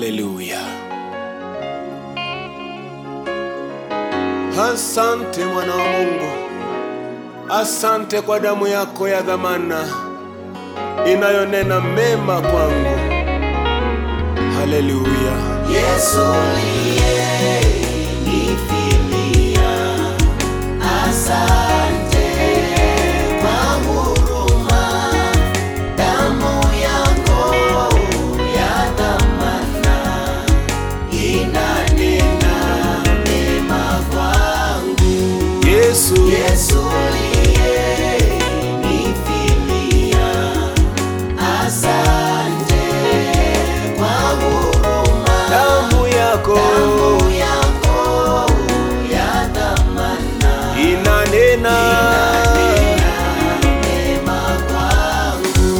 Haleluya. Asante mwana wa Mungu, asante kwa damu yako ya dhamana inayonena mema kwangu. Haleluya. Yesu uliyenifilia, asante Yesu, Yesu uliyenifilia, asante kwa huruma. damu yako. Damu yako ya thamana inanena. Mema kwangu.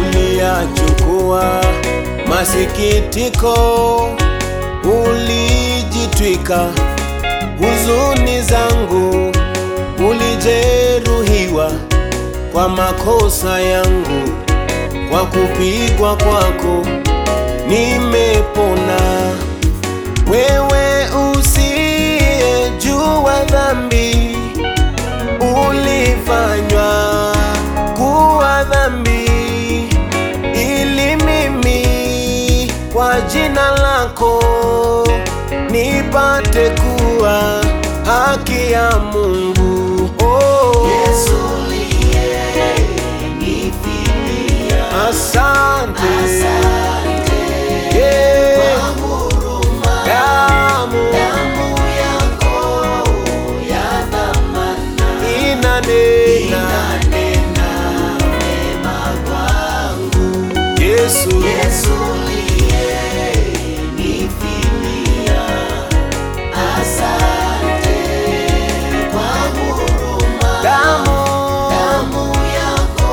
uliyachukua masikitiko, ulijitwika. Huzuni zangu, kwa makosa yangu, kwa kupigwa kwako nimepona. Wewe usiyejua dhambi ulifanywa kuwa dhambi ili mimi kwa jina lako nipate kuwa haki ya Mungu. Yesu, Yesu uliyenifilia, asante kwa huruma. damu Damu yako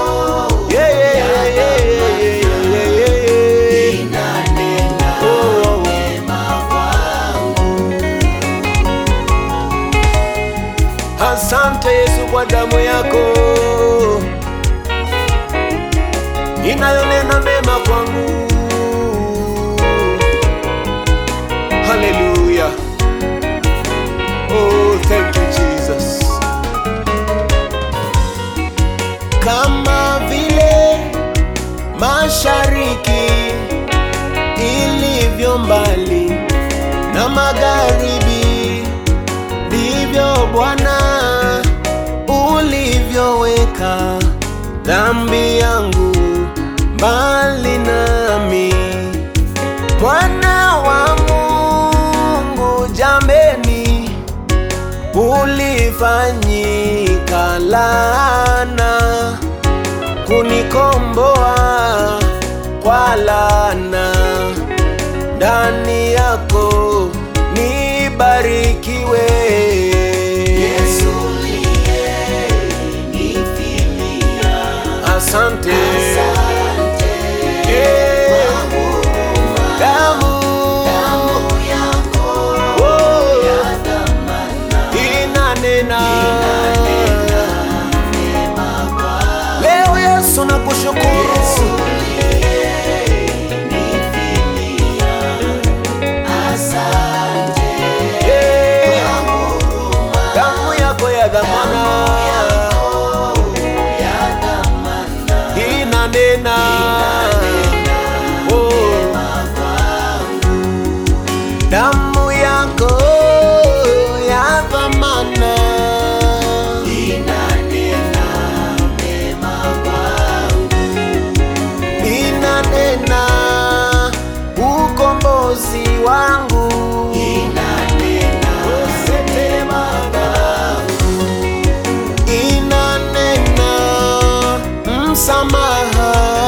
Yeah, yeah, yeah, yeah, yeah, yeah, yeah, yeah. inanena oh. mema kwangu. Asante Yesu kwa damu yako inayonena mema kwangu. Haleluya. Oh, thank you Jesus. Kama vile mashariki ilivyo mbali na magharibi ndivyo Bwana ulivyoweka dhambi yangu mbali nami. Mwana wa Mungu jambeni, ulifanyika laana kunikomboa kwa laana ndani yako nibarikiwe. Asante. Asante, Yeah. usi wangu. Inanena. Msamaha.